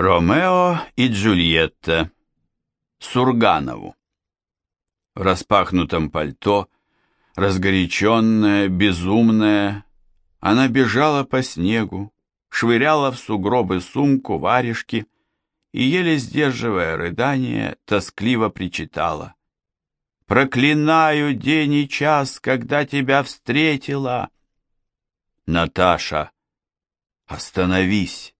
Ромео и Джульетта. Сурганову. В распахнутом пальто, разгоряченная, безумная, она бежала по снегу, швыряла в сугробы сумку, варежки и, еле сдерживая рыдание, тоскливо причитала. «Проклинаю день и час, когда тебя встретила!» «Наташа, остановись!»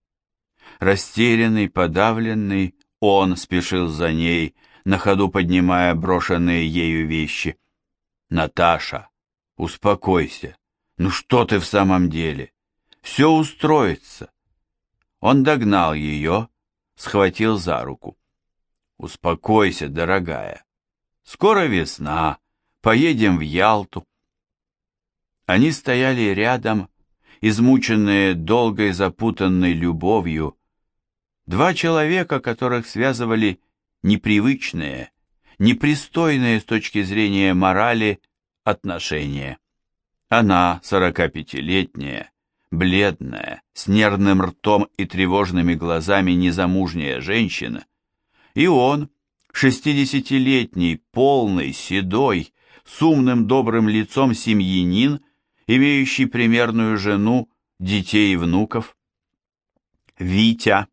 Растерянный, подавленный, он спешил за ней, на ходу поднимая брошенные ею вещи. «Наташа, успокойся. Ну что ты в самом деле? Все устроится». Он догнал ее, схватил за руку. «Успокойся, дорогая. Скоро весна, поедем в Ялту». Они стояли рядом, измученные долгой запутанной любовью, Два человека, которых связывали непривычные, непристойные с точки зрения морали отношения. Она, 45-летняя, бледная, с нервным ртом и тревожными глазами незамужняя женщина, и он, шестидесятилетний, полный, седой, с умным добрым лицом семьянин, имеющий примерную жену, детей и внуков. Витя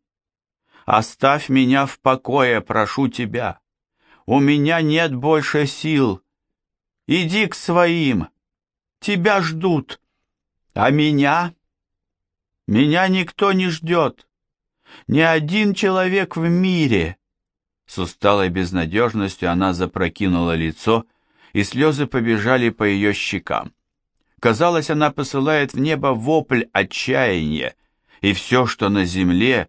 Оставь меня в покое, прошу тебя. У меня нет больше сил. Иди к своим. Тебя ждут. А меня? Меня никто не ждет. Ни один человек в мире. С усталой безнадежностью она запрокинула лицо, и слезы побежали по ее щекам. Казалось, она посылает в небо вопль отчаяния, и все, что на земле,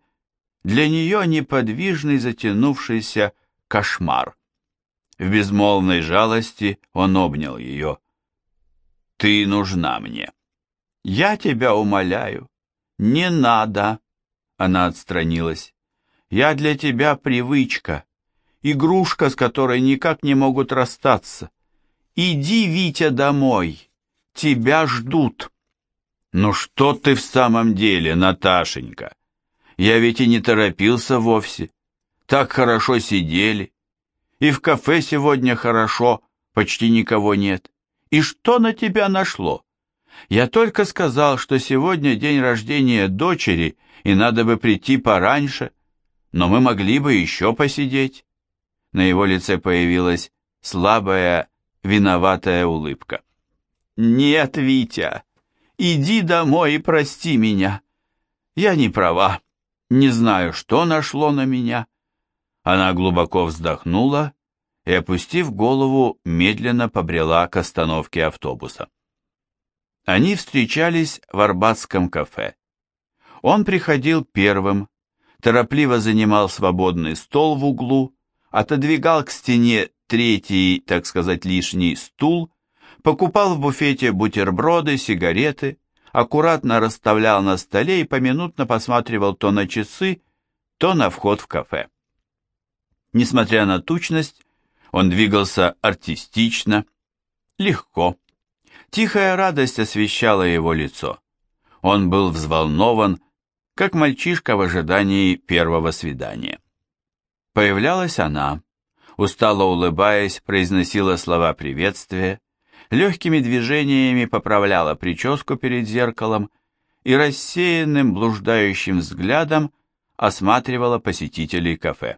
для нее неподвижный затянувшийся кошмар. В безмолвной жалости он обнял ее. «Ты нужна мне». «Я тебя умоляю». «Не надо». Она отстранилась. «Я для тебя привычка, игрушка, с которой никак не могут расстаться. Иди, Витя, домой. Тебя ждут». «Ну что ты в самом деле, Наташенька?» Я ведь и не торопился вовсе. Так хорошо сидели. И в кафе сегодня хорошо, почти никого нет. И что на тебя нашло? Я только сказал, что сегодня день рождения дочери, и надо бы прийти пораньше, но мы могли бы еще посидеть. На его лице появилась слабая, виноватая улыбка. «Нет, Витя, иди домой и прости меня. Я не права. Не знаю, что нашло на меня. Она глубоко вздохнула и, опустив голову, медленно побрела к остановке автобуса. Они встречались в Арбатском кафе. Он приходил первым, торопливо занимал свободный стол в углу, отодвигал к стене третий, так сказать, лишний стул, покупал в буфете бутерброды, сигареты, аккуратно расставлял на столе и поминутно посматривал то на часы, то на вход в кафе. Несмотря на тучность, он двигался артистично, легко. Тихая радость освещала его лицо. Он был взволнован, как мальчишка в ожидании первого свидания. Появлялась она, устало улыбаясь, произносила слова приветствия, легкими движениями поправляла прическу перед зеркалом и рассеянным блуждающим взглядом осматривала посетителей кафе.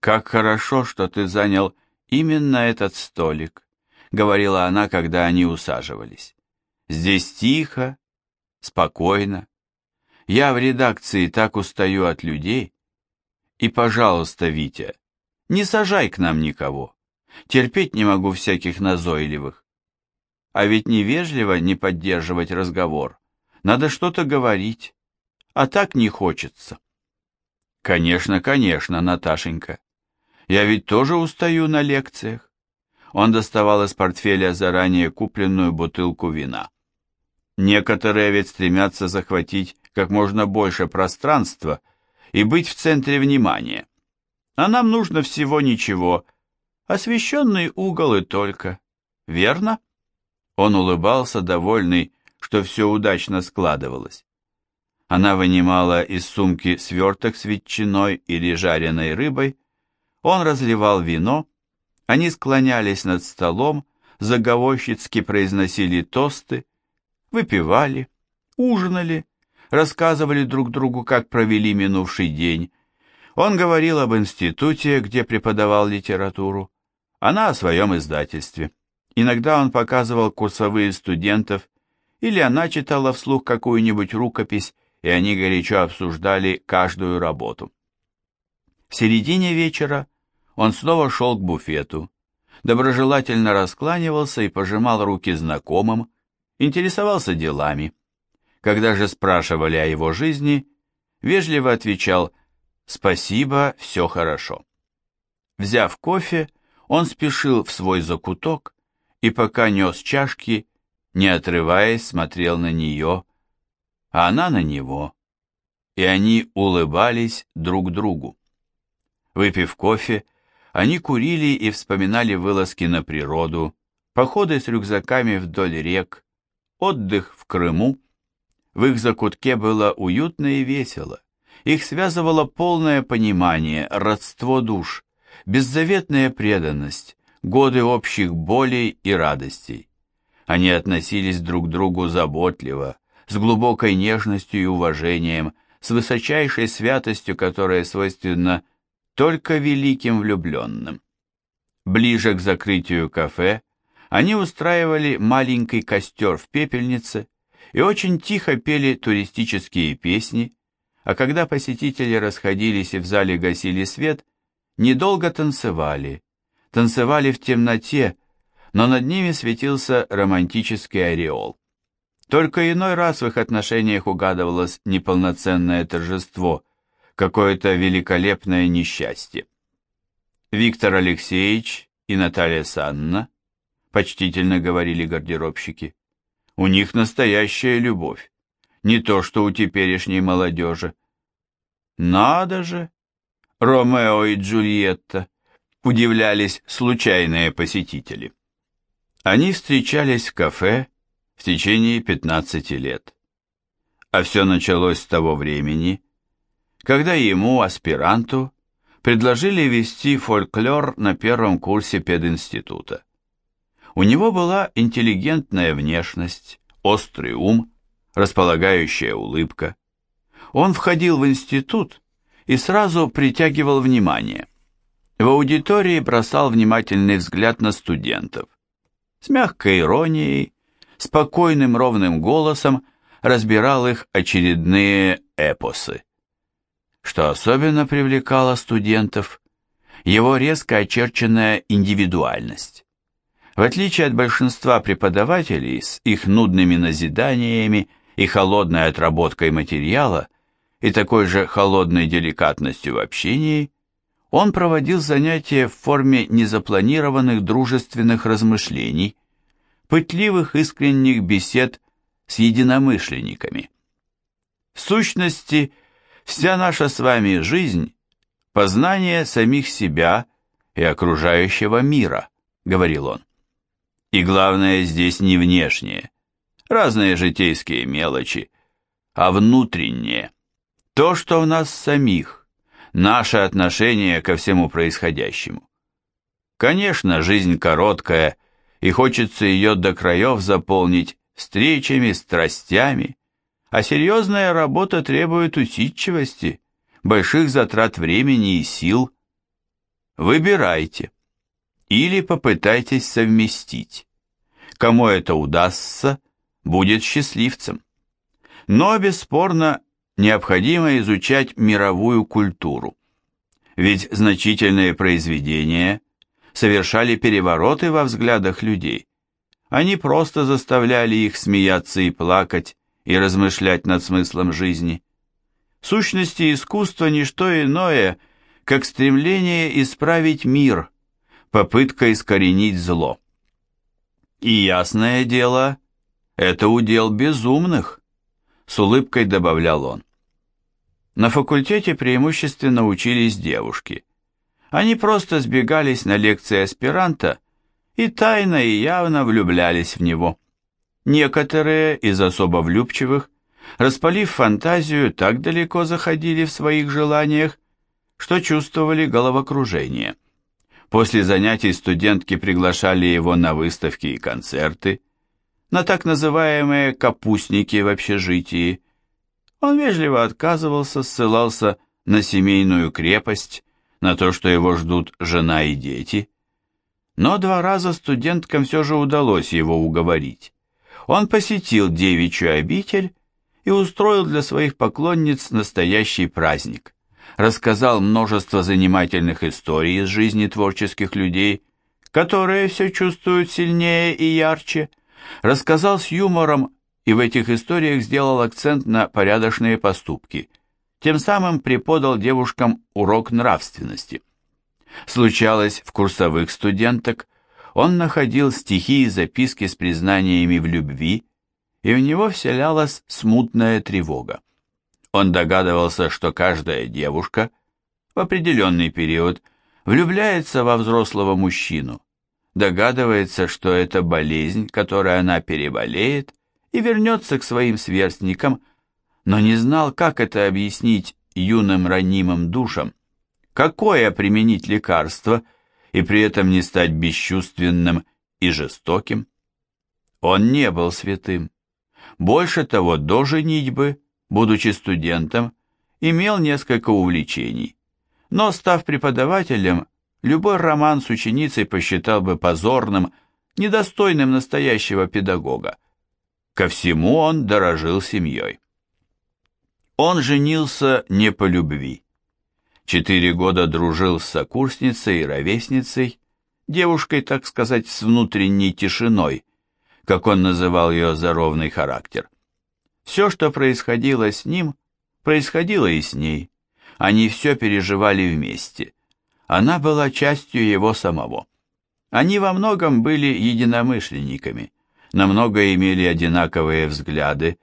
«Как хорошо, что ты занял именно этот столик», — говорила она, когда они усаживались. «Здесь тихо, спокойно. Я в редакции так устаю от людей. И, пожалуйста, Витя, не сажай к нам никого. Терпеть не могу всяких назойливых. А ведь невежливо не поддерживать разговор. Надо что-то говорить. А так не хочется. Конечно, конечно, Наташенька. Я ведь тоже устаю на лекциях. Он доставал из портфеля заранее купленную бутылку вина. Некоторые ведь стремятся захватить как можно больше пространства и быть в центре внимания. А нам нужно всего ничего – Освещенный угол и только. Верно? Он улыбался, довольный, что все удачно складывалось. Она вынимала из сумки сверток с ветчиной или жареной рыбой, он разливал вино, они склонялись над столом, заговорщицки произносили тосты, выпивали, ужинали, рассказывали друг другу, как провели минувший день. Он говорил об институте, где преподавал литературу, она о своем издательстве. Иногда он показывал курсовые студентов, или она читала вслух какую-нибудь рукопись, и они горячо обсуждали каждую работу. В середине вечера он снова шел к буфету, доброжелательно раскланивался и пожимал руки знакомым, интересовался делами. Когда же спрашивали о его жизни, вежливо отвечал «Спасибо, все хорошо». Взяв кофе, он спешил в свой закуток и пока нес чашки, не отрываясь, смотрел на нее, а она на него, и они улыбались друг другу. Выпив кофе, они курили и вспоминали вылазки на природу, походы с рюкзаками вдоль рек, отдых в Крыму. В их закутке было уютно и весело. Их связывало полное понимание, родство душ, беззаветная преданность, годы общих болей и радостей. Они относились друг к другу заботливо, с глубокой нежностью и уважением, с высочайшей святостью, которая свойственна только великим влюбленным. Ближе к закрытию кафе они устраивали маленький костер в пепельнице и очень тихо пели туристические песни, а когда посетители расходились и в зале гасили свет, недолго танцевали, танцевали в темноте, но над ними светился романтический ореол. Только иной раз в их отношениях угадывалось неполноценное торжество, какое-то великолепное несчастье. Виктор Алексеевич и Наталья Санна, почтительно говорили гардеробщики, у них настоящая любовь, не то что у теперешней молодежи. Надо же, Ромео и Джульетта, удивлялись случайные посетители. Они встречались в кафе в течение 15 лет. А все началось с того времени, когда ему, аспиранту, предложили вести фольклор на первом курсе пединститута. У него была интеллигентная внешность, острый ум, располагающая улыбка. Он входил в институт и сразу притягивал внимание. В аудитории бросал внимательный взгляд на студентов. С мягкой иронией, спокойным ровным голосом разбирал их очередные эпосы. Что особенно привлекало студентов, его резко очерченная индивидуальность. В отличие от большинства преподавателей с их нудными назиданиями и холодной отработкой материала и такой же холодной деликатностью в общении, он проводил занятия в форме незапланированных дружественных размышлений, пытливых искренних бесед с единомышленниками. В сущности, вся наша с вами жизнь – познание самих себя и окружающего мира, говорил он. И главное здесь не внешнее, разные житейские мелочи, а внутреннее, то, что в нас самих, наше отношение ко всему происходящему. Конечно, жизнь короткая – и хочется ее до краев заполнить встречами, страстями, а серьезная работа требует усидчивости, больших затрат времени и сил. Выбирайте. Или попытайтесь совместить. Кому это удастся, будет счастливцем. Но, бесспорно, необходимо изучать мировую культуру. Ведь значительные произведения совершали перевороты во взглядах людей. Они просто заставляли их смеяться и плакать, и размышлять над смыслом жизни. В сущности, искусство – не иное, как стремление исправить мир, попытка искоренить зло. И ясное дело, это удел безумных, с улыбкой добавлял он. На факультете преимущественно учились девушки – они просто сбегались на лекции аспиранта и тайно и явно влюблялись в него. Некоторые из особо влюбчивых распалив фантазию, так далеко заходили в своих желаниях, что чувствовали головокружение. После занятий студентки приглашали его на выставки и концерты, на так называемые «капустники» в общежитии. Он вежливо отказывался, ссылался на семейную крепость, на то, что его ждут жена и дети. Но два раза студенткам все же удалось его уговорить. Он посетил девичью обитель и устроил для своих поклонниц настоящий праздник. Рассказал множество занимательных историй из жизни творческих людей, которые все чувствуют сильнее и ярче. Рассказал с юмором и в этих историях сделал акцент на порядочные поступки. Тем самым преподал девушкам урок нравственности. Случалось в курсовых студенток, он находил стихи и записки с признаниями в любви, и в него вселялась смутная тревога. Он догадывался, что каждая девушка в определенный период влюбляется во взрослого мужчину, догадывается, что это болезнь, которой она переболеет, и вернется к своим сверстникам, но не знал, как это объяснить юным ранимым душам, какое применить лекарство и при этом не стать бесчувственным и жестоким. Он не был святым. Больше того, до женитьбы, будучи студентом, имел несколько увлечений. Но, став преподавателем, любой роман с ученицей посчитал бы позорным, недостойным настоящего педагога. Ко всему он дорожил семьей. Он женился не по любви. Четыре года дружил с сокурсницей и ровесницей, девушкой, так сказать, с внутренней тишиной, как он называл ее за ровный характер. Все, что происходило с ним, происходило и с ней. Они все переживали вместе. Она была частью его самого. Они во многом были единомышленниками, намного имели одинаковые взгляды,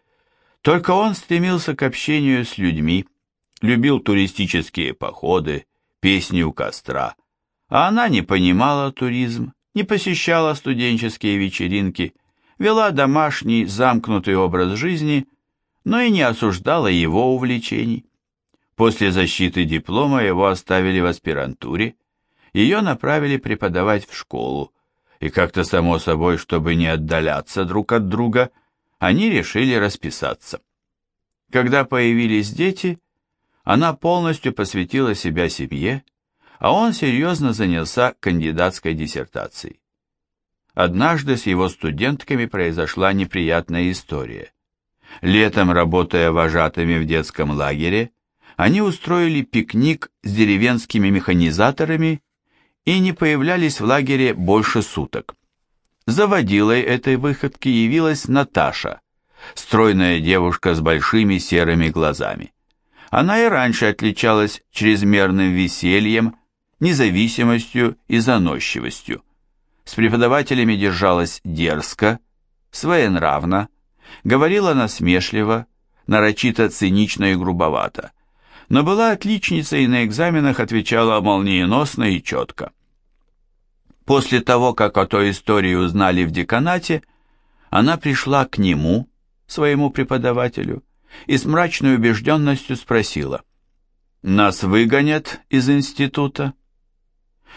только он стремился к общению с людьми, любил туристические походы, песни у костра, а она не понимала туризм, не посещала студенческие вечеринки, вела домашний замкнутый образ жизни, но и не осуждала его увлечений. После защиты диплома его оставили в аспирантуре, ее направили преподавать в школу, и как-то само собой, чтобы не отдаляться друг от друга, они решили расписаться. Когда появились дети, она полностью посвятила себя семье, а он серьезно занялся кандидатской диссертацией. Однажды с его студентками произошла неприятная история. Летом, работая вожатыми в детском лагере, они устроили пикник с деревенскими механизаторами и не появлялись в лагере больше суток. Заводилой этой выходки явилась Наташа, стройная девушка с большими серыми глазами. Она и раньше отличалась чрезмерным весельем, независимостью и заносчивостью с преподавателями держалась дерзко, своенравно, говорила насмешливо, нарочито цинично и грубовато, но была отличницей и на экзаменах отвечала молниеносно и четко. После того, как о той истории узнали в деканате, она пришла к нему, своему преподавателю, и с мрачной убежденностью спросила, «Нас выгонят из института?»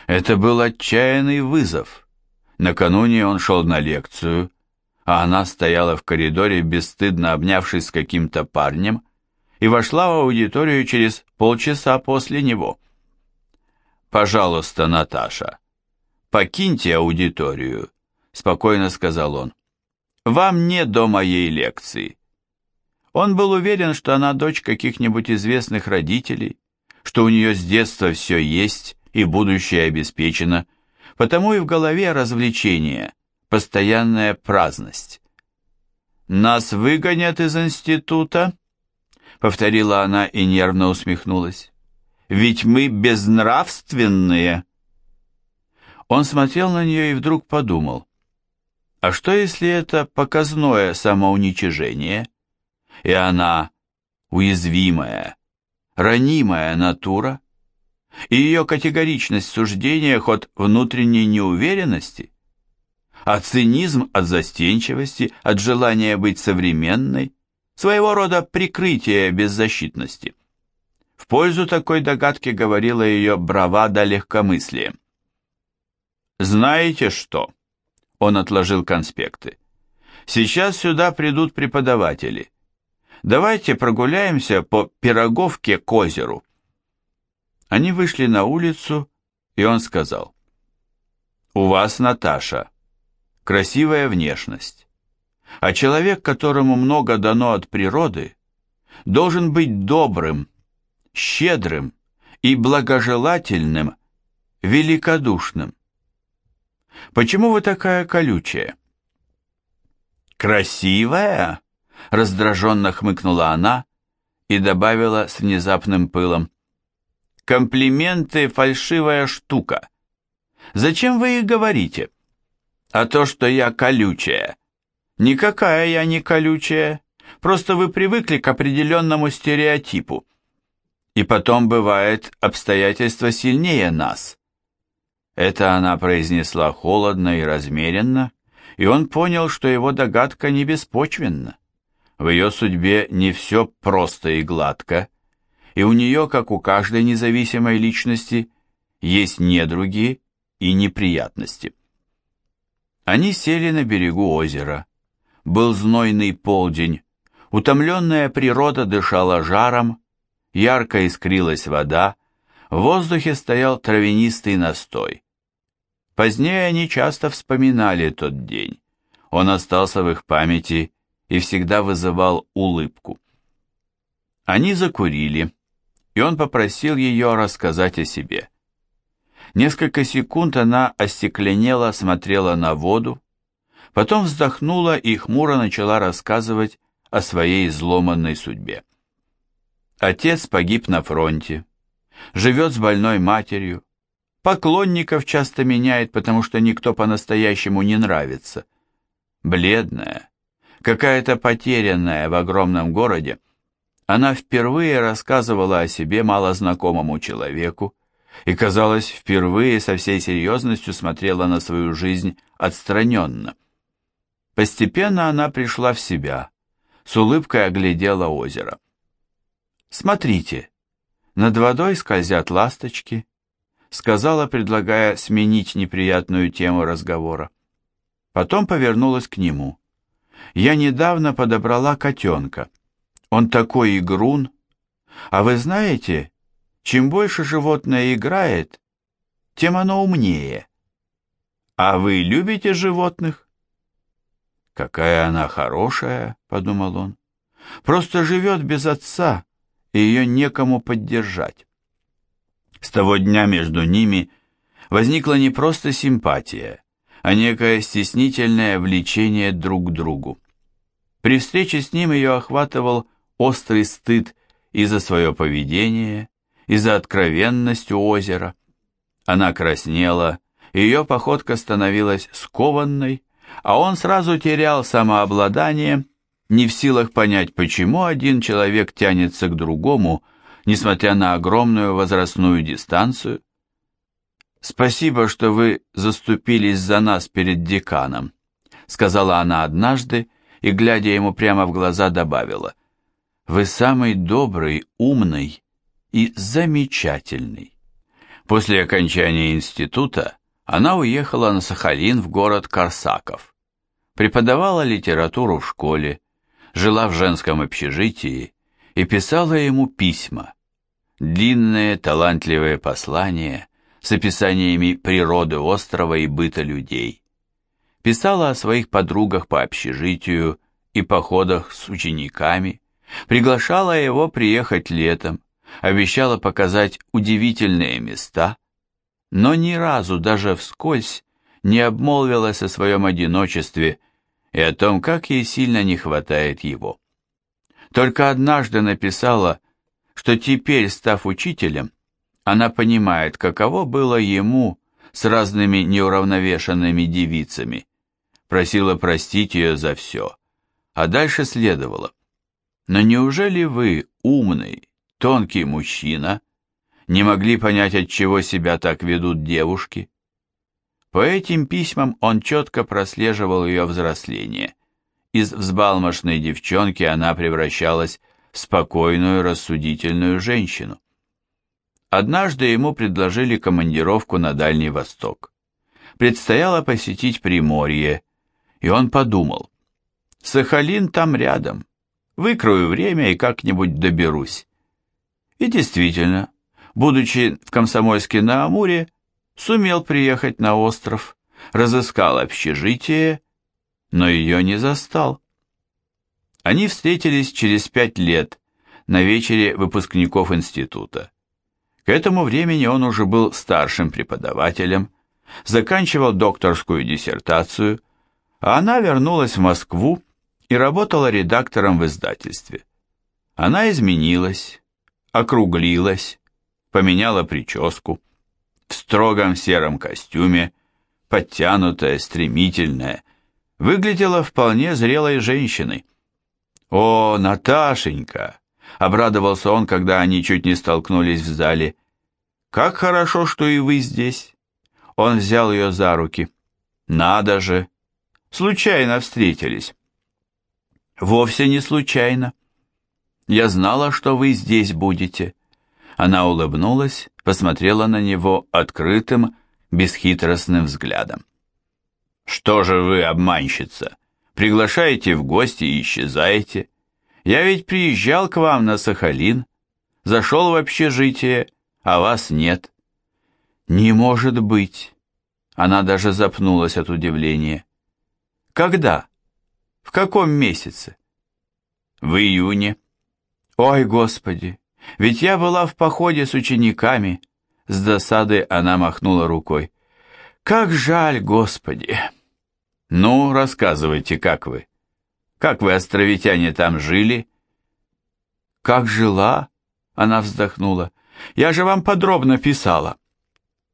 Это был отчаянный вызов, Накануне он шел на лекцию, а она стояла в коридоре, бесстыдно обнявшись с каким-то парнем, и вошла в аудиторию через полчаса после него. «Пожалуйста, Наташа, покиньте аудиторию», — спокойно сказал он. «Вам не до моей лекции». Он был уверен, что она дочь каких-нибудь известных родителей, что у нее с детства все есть и будущее обеспечено, — Потому и в голове развлечение, постоянная праздность. «Нас выгонят из института?» — повторила она и нервно усмехнулась. «Ведь мы безнравственные!» Он смотрел на нее и вдруг подумал, а что если это показное самоуничижение, и она уязвимая, ранимая натура? и ее категоричность в суждениях от внутренней неуверенности, а цинизм от застенчивости, от желания быть современной, своего рода прикрытие беззащитности. В пользу такой догадки говорила ее бравада легкомыслием. «Знаете что?» Он отложил конспекты. «Сейчас сюда придут преподаватели. Давайте прогуляемся по Пироговке к озеру». Они вышли на улицу, и он сказал. «У вас, Наташа, красивая внешность, а человек, которому много дано от природы, должен быть добрым, щедрым и благожелательным, великодушным. Почему вы такая колючая? Красивая? Раздраженно хмыкнула она и добавила с внезапным пылом. Комплименты — фальшивая штука. Зачем вы их говорите? А то, что я колючая. Никакая я не колючая. Просто вы привыкли к определенному стереотипу. И потом бывает обстоятельства сильнее нас. Это она произнесла холодно и размеренно, и он понял, что его догадка не беспочвенна. В ее судьбе не все просто и гладко, и у нее, как у каждой независимой личности, есть недруги и неприятности. Они сели на берегу озера. Был знойный полдень, утомленная природа дышала жаром, ярко искрилась вода, в воздухе стоял травянистый настой. Позднее они часто вспоминали тот день. Он остался в их памяти и всегда вызывал улыбку. Они закурили, и он попросил ее рассказать о себе. Несколько секунд она остекленела, смотрела на воду, потом вздохнула и хмуро начала рассказывать о своей изломанной судьбе. Отец погиб на фронте, живет с больной матерью, Поклонников часто меняет, потому что никто по-настоящему не нравится. Бледная, какая-то потерянная в огромном городе, она впервые рассказывала о себе малознакомому человеку и, казалось, впервые со всей серьезностью смотрела на свою жизнь отстраненно. Постепенно она пришла в себя, с улыбкой оглядела озеро. «Смотрите, над водой скользят ласточки, сказала, предлагая сменить неприятную тему разговора. Потом повернулась к нему. «Я недавно подобрала котенка. Он такой игрун. А вы знаете, чем больше животное играет, тем оно умнее. А вы любите животных?» «Какая она хорошая», — подумал он. «Просто живет без отца, и ее некому поддержать». С того дня между ними возникла не просто симпатия, а некое стеснительное влечение друг к другу. При встрече с ним ее охватывал острый стыд и за свое поведение, и за откровенность у озера. Она краснела, ее походка становилась скованной, а он сразу терял самообладание, не в силах понять, почему один человек тянется к другому, несмотря на огромную возрастную дистанцию. «Спасибо, что вы заступились за нас перед деканом», сказала она однажды и, глядя ему прямо в глаза, добавила. «Вы самый добрый, умный и замечательный». После окончания института она уехала на Сахалин в город Корсаков. Преподавала литературу в школе, жила в женском общежитии и писала ему письма. Длинные, талантливые послания с описаниями природы острова и быта людей. Писала о своих подругах по общежитию и походах с учениками, приглашала его приехать летом, обещала показать удивительные места, но ни разу даже вскользь не обмолвилась о своем одиночестве и о том, как ей сильно не хватает его. Только однажды написала, что теперь, став учителем, она понимает, каково было ему с разными неуравновешенными девицами, просила простить ее за все, а дальше следовало. Но неужели вы, умный, тонкий мужчина, не могли понять, от чего себя так ведут девушки? По этим письмам он четко прослеживал ее взросление из взбалмошной девчонки она превращалась в спокойную, рассудительную женщину. Однажды ему предложили командировку на Дальний Восток. Предстояло посетить Приморье, и он подумал, Сахалин там рядом, выкрою время и как-нибудь доберусь. И действительно, будучи в Комсомольске на Амуре, сумел приехать на остров, разыскал общежитие, но ее не застал. Они встретились через пять лет на вечере выпускников института. К этому времени он уже был старшим преподавателем, заканчивал докторскую диссертацию, а она вернулась в Москву и работала редактором в издательстве. Она изменилась, округлилась, поменяла прическу. В строгом сером костюме, подтянутая, стремительная, выглядела вполне зрелой женщиной. «О, Наташенька!» — обрадовался он, когда они чуть не столкнулись в зале. «Как хорошо, что и вы здесь!» Он взял ее за руки. «Надо же! Случайно встретились!» «Вовсе не случайно. Я знала, что вы здесь будете». Она улыбнулась, посмотрела на него открытым, бесхитростным взглядом. «Что же вы, обманщица, приглашаете в гости и исчезаете? Я ведь приезжал к вам на Сахалин, зашел в общежитие, а вас нет». «Не может быть!» Она даже запнулась от удивления. «Когда? В каком месяце?» «В июне». «Ой, Господи! Ведь я была в походе с учениками». С досады она махнула рукой. «Как жаль, Господи!» «Ну, рассказывайте, как вы? Как вы, островитяне, там жили?» «Как жила?» — она вздохнула. «Я же вам подробно писала».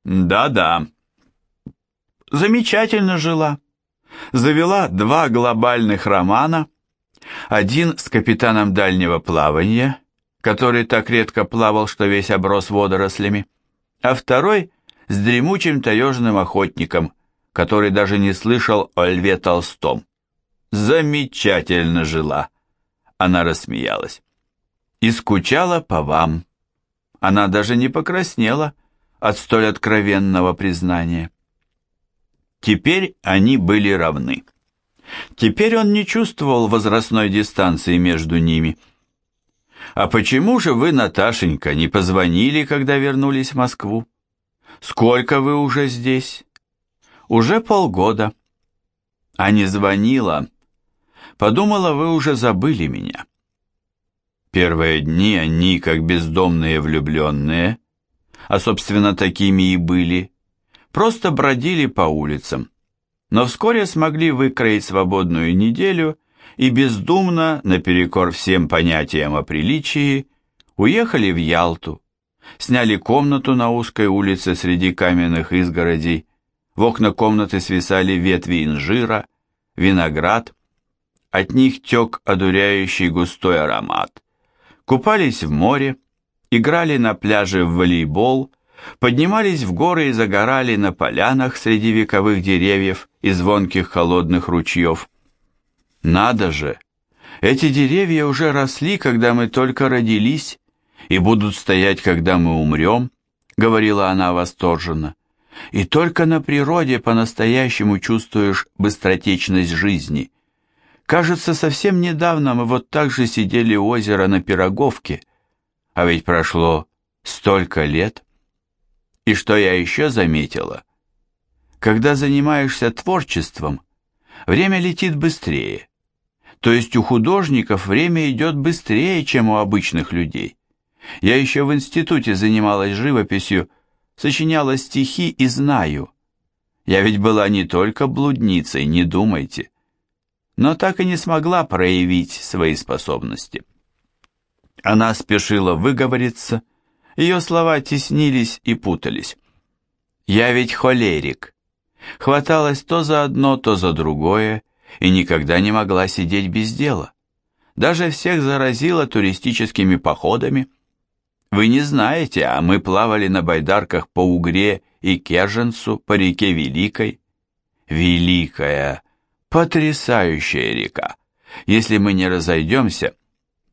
«Да-да». «Замечательно жила. Завела два глобальных романа. Один с капитаном дальнего плавания, который так редко плавал, что весь оброс водорослями, а второй с дремучим таежным охотником, который даже не слышал о Льве Толстом. «Замечательно жила!» Она рассмеялась. «И скучала по вам». Она даже не покраснела от столь откровенного признания. Теперь они были равны. Теперь он не чувствовал возрастной дистанции между ними. «А почему же вы, Наташенька, не позвонили, когда вернулись в Москву? Сколько вы уже здесь?» Уже полгода. А не звонила. Подумала, вы уже забыли меня. Первые дни они, как бездомные влюбленные, а, собственно, такими и были, просто бродили по улицам, но вскоре смогли выкроить свободную неделю и бездумно, наперекор всем понятиям о приличии, уехали в Ялту, сняли комнату на узкой улице среди каменных изгородей, в окна комнаты свисали ветви инжира, виноград, от них тек одуряющий густой аромат. Купались в море, играли на пляже в волейбол, поднимались в горы и загорали на полянах среди вековых деревьев и звонких холодных ручьев. Надо же! Эти деревья уже росли, когда мы только родились, и будут стоять, когда мы умрем, говорила она восторженно. И только на природе по-настоящему чувствуешь быстротечность жизни. Кажется, совсем недавно мы вот так же сидели у озера на Пироговке, а ведь прошло столько лет. И что я еще заметила? Когда занимаешься творчеством, время летит быстрее. То есть у художников время идет быстрее, чем у обычных людей. Я еще в институте занималась живописью, сочиняла стихи и знаю. Я ведь была не только блудницей, не думайте. Но так и не смогла проявить свои способности. Она спешила выговориться, ее слова теснились и путались. Я ведь холерик. Хваталась то за одно, то за другое, и никогда не могла сидеть без дела. Даже всех заразила туристическими походами, вы не знаете, а мы плавали на байдарках по Угре и Керженцу, по реке Великой. Великая, потрясающая река. Если мы не разойдемся,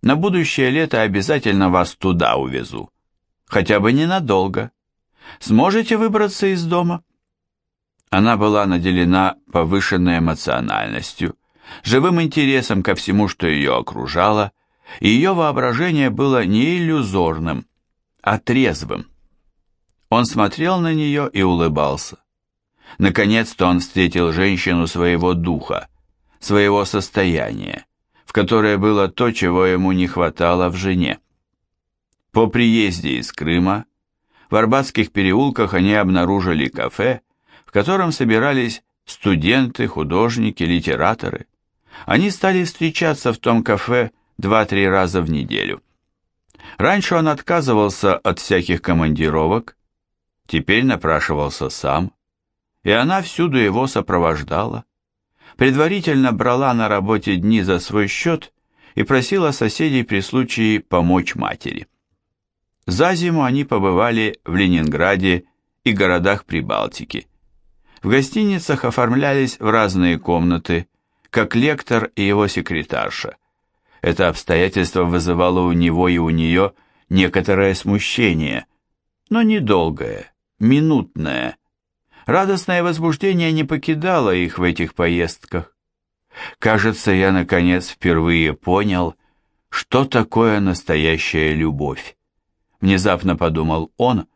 на будущее лето обязательно вас туда увезу. Хотя бы ненадолго. Сможете выбраться из дома?» Она была наделена повышенной эмоциональностью, живым интересом ко всему, что ее окружало, и ее воображение было не иллюзорным, а трезвым. Он смотрел на нее и улыбался. Наконец-то он встретил женщину своего духа, своего состояния, в которое было то, чего ему не хватало в жене. По приезде из Крыма в Арбатских переулках они обнаружили кафе, в котором собирались студенты, художники, литераторы. Они стали встречаться в том кафе два-три раза в неделю. Раньше он отказывался от всяких командировок, теперь напрашивался сам, и она всюду его сопровождала. Предварительно брала на работе дни за свой счет и просила соседей при случае помочь матери. За зиму они побывали в Ленинграде и городах Прибалтики. В гостиницах оформлялись в разные комнаты, как лектор и его секретарша. Это обстоятельство вызывало у него и у нее некоторое смущение, но недолгое, минутное. Радостное возбуждение не покидало их в этих поездках. Кажется, я, наконец, впервые понял, что такое настоящая любовь. Внезапно подумал он,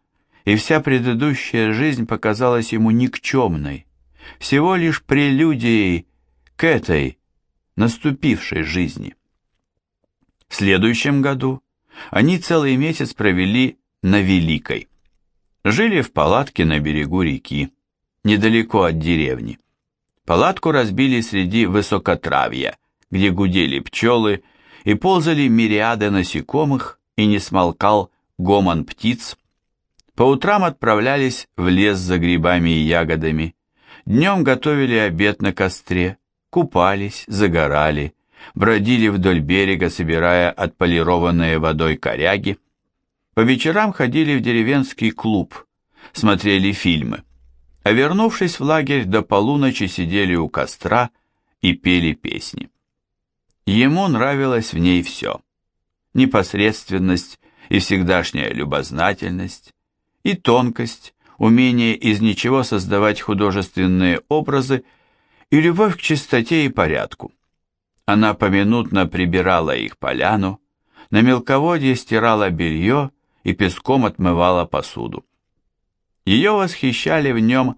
и вся предыдущая жизнь показалась ему никчемной, всего лишь прелюдией к этой наступившей жизни. В следующем году они целый месяц провели на Великой. Жили в палатке на берегу реки, недалеко от деревни. Палатку разбили среди высокотравья, где гудели пчелы и ползали мириады насекомых, и не смолкал гомон птиц. По утрам отправлялись в лес за грибами и ягодами. Днем готовили обед на костре, купались, загорали, бродили вдоль берега, собирая отполированные водой коряги. По вечерам ходили в деревенский клуб, смотрели фильмы. А вернувшись в лагерь, до полуночи сидели у костра и пели песни. Ему нравилось в ней все. Непосредственность и всегдашняя любознательность, и тонкость, умение из ничего создавать художественные образы и любовь к чистоте и порядку. Она поминутно прибирала их поляну, на мелководье стирала белье и песком отмывала посуду. Ее восхищали в нем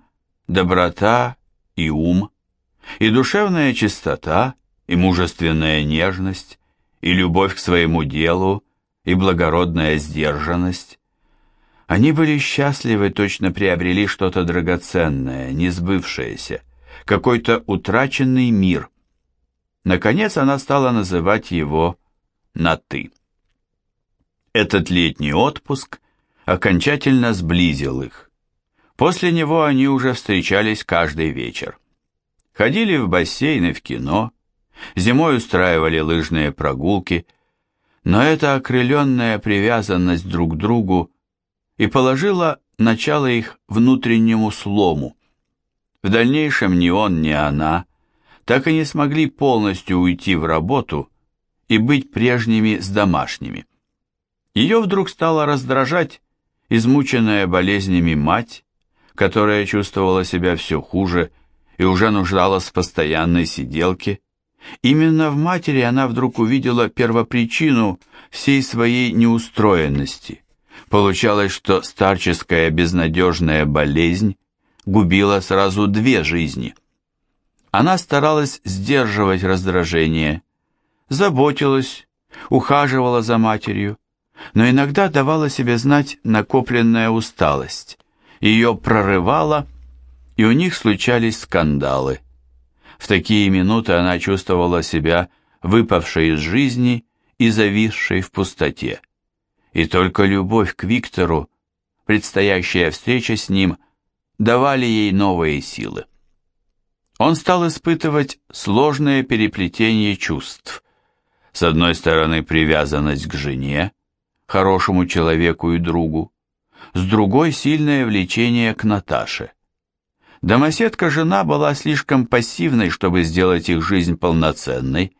доброта и ум, и душевная чистота, и мужественная нежность, и любовь к своему делу, и благородная сдержанность. Они были счастливы, точно приобрели что-то драгоценное, несбывшееся, какой-то утраченный мир. Наконец она стала называть его на «ты». Этот летний отпуск окончательно сблизил их. После него они уже встречались каждый вечер. Ходили в бассейн и в кино, зимой устраивали лыжные прогулки – но эта окрыленная привязанность друг к другу и положила начало их внутреннему слому. В дальнейшем ни он, ни она так и не смогли полностью уйти в работу и быть прежними с домашними. Ее вдруг стало раздражать измученная болезнями мать, которая чувствовала себя все хуже и уже нуждалась в постоянной сиделке, Именно в матери она вдруг увидела первопричину всей своей неустроенности. Получалось, что старческая безнадежная болезнь губила сразу две жизни. Она старалась сдерживать раздражение, заботилась, ухаживала за матерью, но иногда давала себе знать накопленная усталость. Ее прорывала, и у них случались скандалы. В такие минуты она чувствовала себя выпавшей из жизни и зависшей в пустоте. И только любовь к Виктору, предстоящая встреча с ним, давали ей новые силы. Он стал испытывать сложное переплетение чувств. С одной стороны, привязанность к жене, хорошему человеку и другу, с другой – сильное влечение к Наташе – Домоседка-жена была слишком пассивной, чтобы сделать их жизнь полноценной,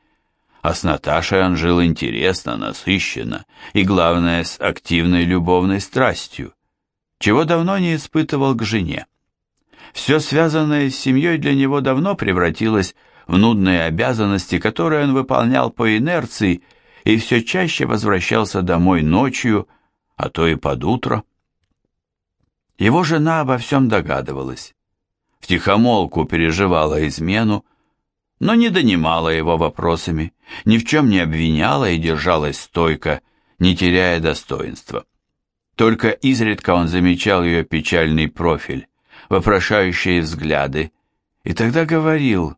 а с Наташей он жил интересно, насыщенно и, главное, с активной любовной страстью, чего давно не испытывал к жене. Все связанное с семьей для него давно превратилось в нудные обязанности, которые он выполнял по инерции и все чаще возвращался домой ночью, а то и под утро. Его жена обо всем догадывалась. Втихомолку переживала измену, но не донимала его вопросами, ни в чем не обвиняла и держалась стойко, не теряя достоинства. Только изредка он замечал ее печальный профиль, вопрошающие взгляды, и тогда говорил,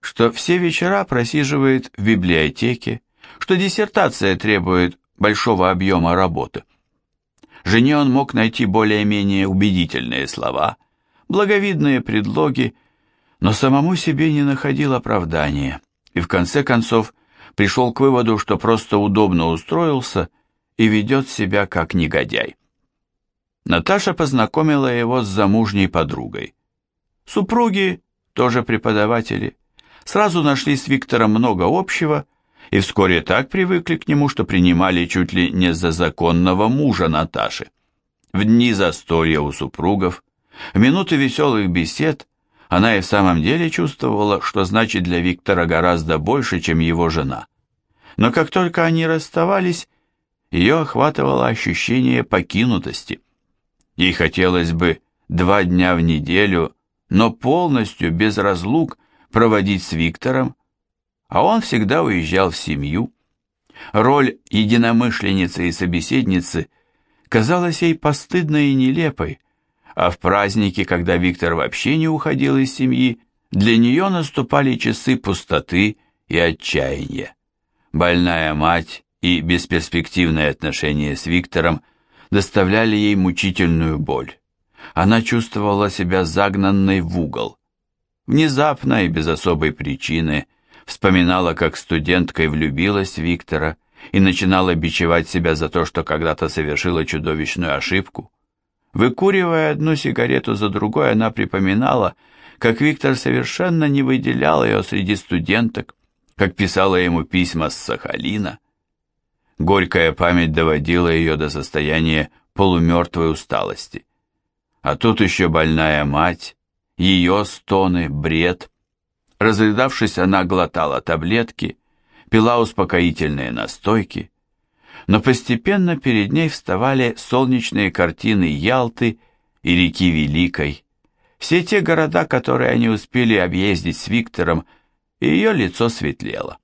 что все вечера просиживает в библиотеке, что диссертация требует большого объема работы. Жене он мог найти более-менее убедительные слова, благовидные предлоги, но самому себе не находил оправдания и в конце концов пришел к выводу, что просто удобно устроился и ведет себя как негодяй. Наташа познакомила его с замужней подругой. Супруги, тоже преподаватели, сразу нашли с Виктором много общего и вскоре так привыкли к нему, что принимали чуть ли не за законного мужа Наташи. В дни застолья у супругов, в минуты веселых бесед, она и в самом деле чувствовала, что значит для Виктора гораздо больше, чем его жена. Но как только они расставались, ее охватывало ощущение покинутости. Ей хотелось бы два дня в неделю, но полностью без разлук проводить с Виктором, а он всегда уезжал в семью. Роль единомышленницы и собеседницы казалась ей постыдной и нелепой, а в праздники, когда Виктор вообще не уходил из семьи, для нее наступали часы пустоты и отчаяния. Больная мать и бесперспективные отношения с Виктором – доставляли ей мучительную боль. Она чувствовала себя загнанной в угол. Внезапно и без особой причины вспоминала, как студенткой влюбилась Виктора и начинала бичевать себя за то, что когда-то совершила чудовищную ошибку. Выкуривая одну сигарету за другой, она припоминала, как Виктор совершенно не выделял ее среди студенток, как писала ему письма с Сахалина. Горькая память доводила ее до состояния полумертвой усталости. А тут еще больная мать, ее стоны, бред. Разрыдавшись, она глотала таблетки, пила успокоительные настойки, но постепенно перед ней вставали солнечные картины Ялты и реки Великой, все те города, которые они успели объездить с Виктором, и ее лицо светлело.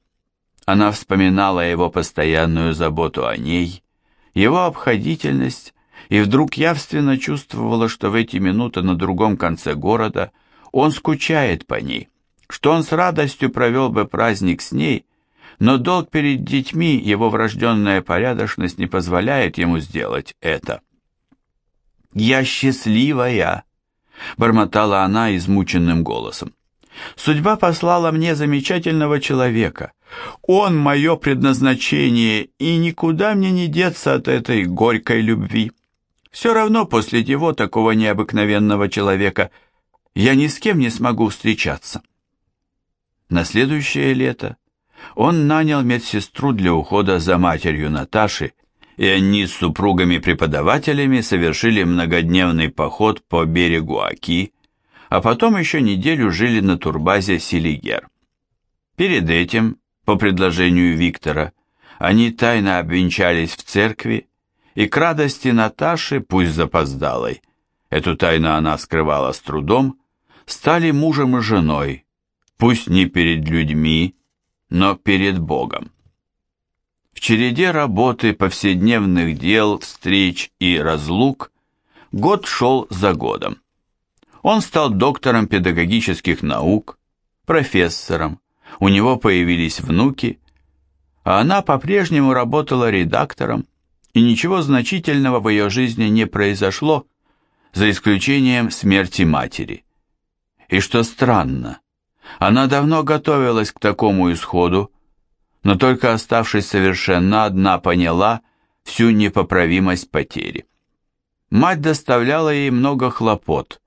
Она вспоминала его постоянную заботу о ней, его обходительность, и вдруг явственно чувствовала, что в эти минуты на другом конце города он скучает по ней, что он с радостью провел бы праздник с ней, но долг перед детьми, его врожденная порядочность не позволяет ему сделать это. «Я счастливая!» — бормотала она измученным голосом. «Судьба послала мне замечательного человека, он мое предназначение, и никуда мне не деться от этой горькой любви. Все равно после него, такого необыкновенного человека, я ни с кем не смогу встречаться. На следующее лето он нанял медсестру для ухода за матерью Наташи, и они с супругами-преподавателями совершили многодневный поход по берегу Аки, а потом еще неделю жили на турбазе Селигер. Перед этим по предложению Виктора, они тайно обвенчались в церкви, и к радости Наташи, пусть запоздалой, эту тайну она скрывала с трудом, стали мужем и женой, пусть не перед людьми, но перед Богом. В череде работы, повседневных дел, встреч и разлук год шел за годом. Он стал доктором педагогических наук, профессором, у него появились внуки, а она по-прежнему работала редактором, и ничего значительного в ее жизни не произошло, за исключением смерти матери. И что странно, она давно готовилась к такому исходу, но только оставшись совершенно одна поняла всю непоправимость потери. Мать доставляла ей много хлопот,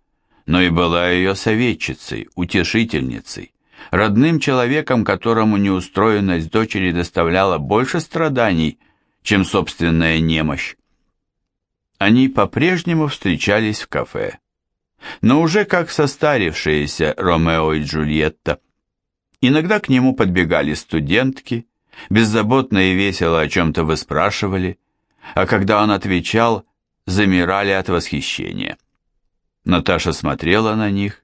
но и была ее советчицей, утешительницей родным человеком, которому неустроенность дочери доставляла больше страданий, чем собственная немощь. Они по-прежнему встречались в кафе, но уже как состарившиеся Ромео и Джульетта. Иногда к нему подбегали студентки, беззаботно и весело о чем-то выспрашивали, а когда он отвечал, замирали от восхищения. Наташа смотрела на них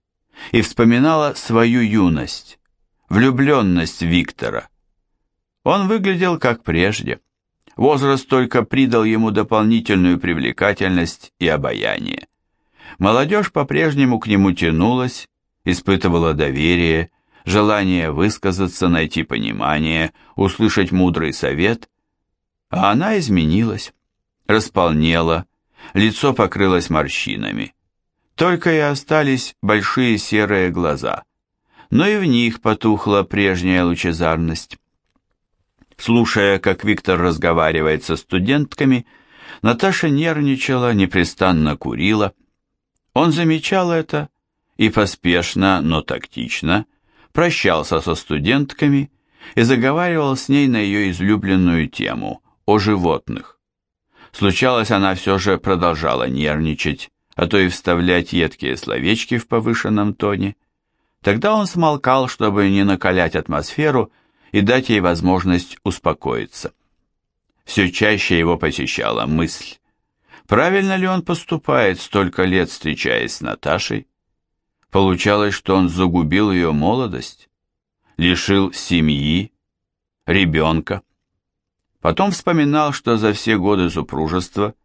и вспоминала свою юность, влюбленность Виктора. Он выглядел как прежде. Возраст только придал ему дополнительную привлекательность и обаяние. Молодежь по-прежнему к нему тянулась, испытывала доверие, желание высказаться, найти понимание, услышать мудрый совет, а она изменилась, располнела, лицо покрылось морщинами. Только и остались большие серые глаза, но и в них потухла прежняя лучезарность. Слушая, как Виктор разговаривает со студентками, Наташа нервничала, непрестанно курила. Он замечал это и поспешно, но тактично прощался со студентками и заговаривал с ней на ее излюбленную тему – о животных. Случалось, она все же продолжала нервничать, а то и вставлять едкие словечки в повышенном тоне. Тогда он смолкал, чтобы не накалять атмосферу и дать ей возможность успокоиться. Все чаще его посещала мысль, правильно ли он поступает, столько лет встречаясь с Наташей? Получалось, что он загубил ее молодость, лишил семьи, ребенка. Потом вспоминал, что за все годы супружества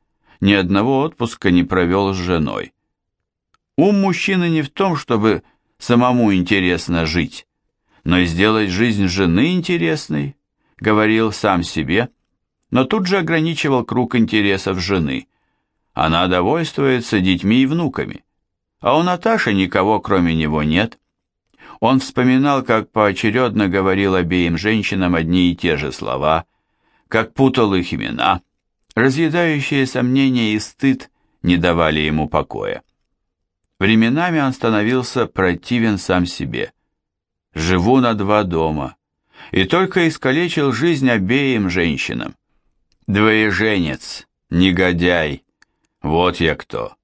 ни одного отпуска не провел с женой. Ум мужчины не в том, чтобы самому интересно жить, но и сделать жизнь жены интересной, говорил сам себе, но тут же ограничивал круг интересов жены. Она довольствуется детьми и внуками, а у Наташи никого кроме него нет. Он вспоминал, как поочередно говорил обеим женщинам одни и те же слова – как путал их имена, разъедающие сомнения и стыд не давали ему покоя. Временами он становился противен сам себе. Живу на два дома, и только искалечил жизнь обеим женщинам. Двоеженец, негодяй, вот я кто.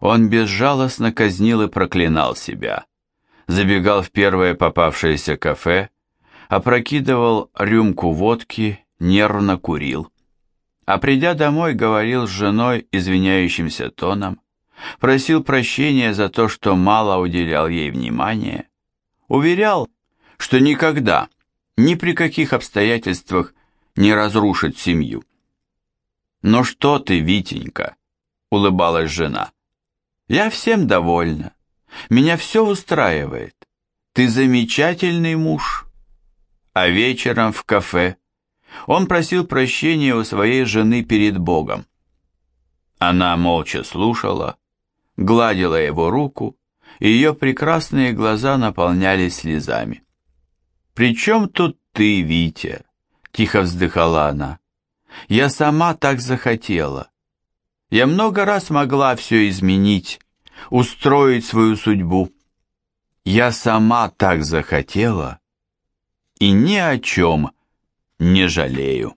Он безжалостно казнил и проклинал себя. Забегал в первое попавшееся кафе, опрокидывал рюмку водки нервно курил. А придя домой, говорил с женой извиняющимся тоном, просил прощения за то, что мало уделял ей внимания, уверял, что никогда, ни при каких обстоятельствах не разрушит семью. «Ну что ты, Витенька?» — улыбалась жена. «Я всем довольна. Меня все устраивает. Ты замечательный муж». А вечером в кафе он просил прощения у своей жены перед Богом. Она молча слушала, гладила его руку, и ее прекрасные глаза наполнялись слезами. «При чем тут ты, Витя?» — тихо вздыхала она. «Я сама так захотела. Я много раз могла все изменить, устроить свою судьбу. Я сама так захотела и ни о чем не жалею.